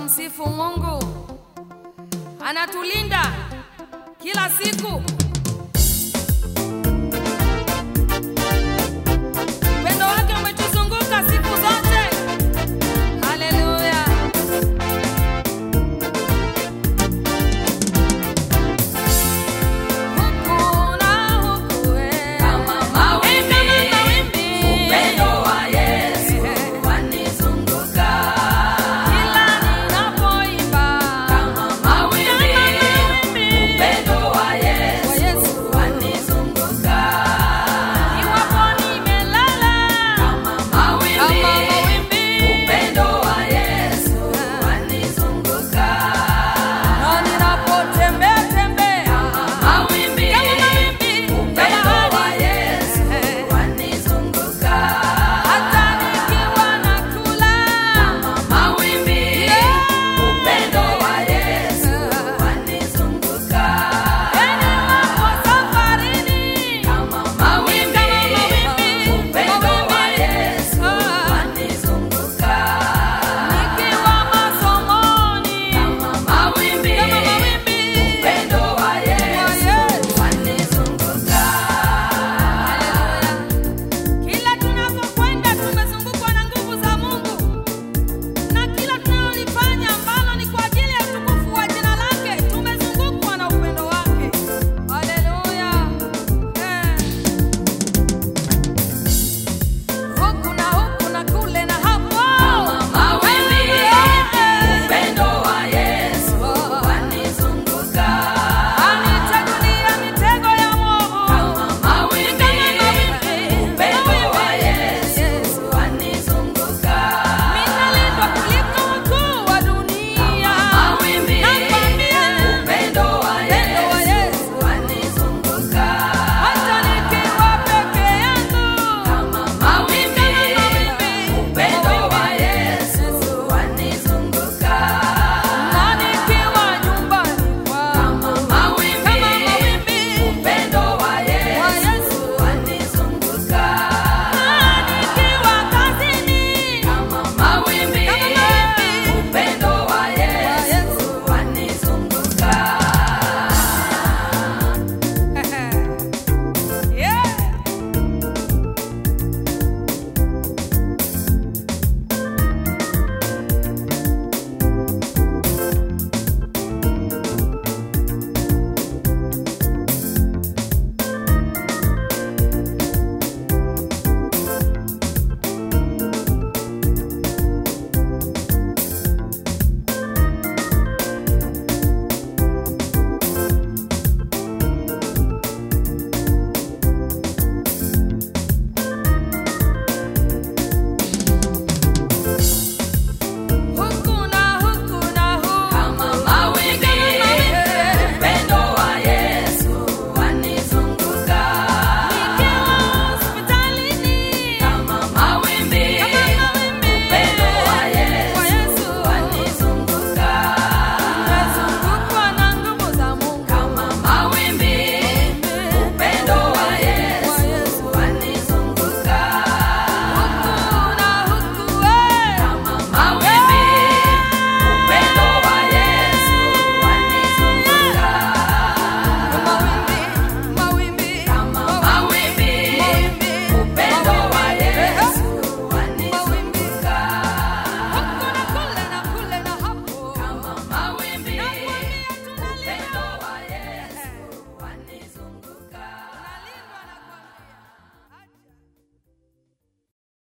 tunamsifu Mungu, anatulinda kila siku.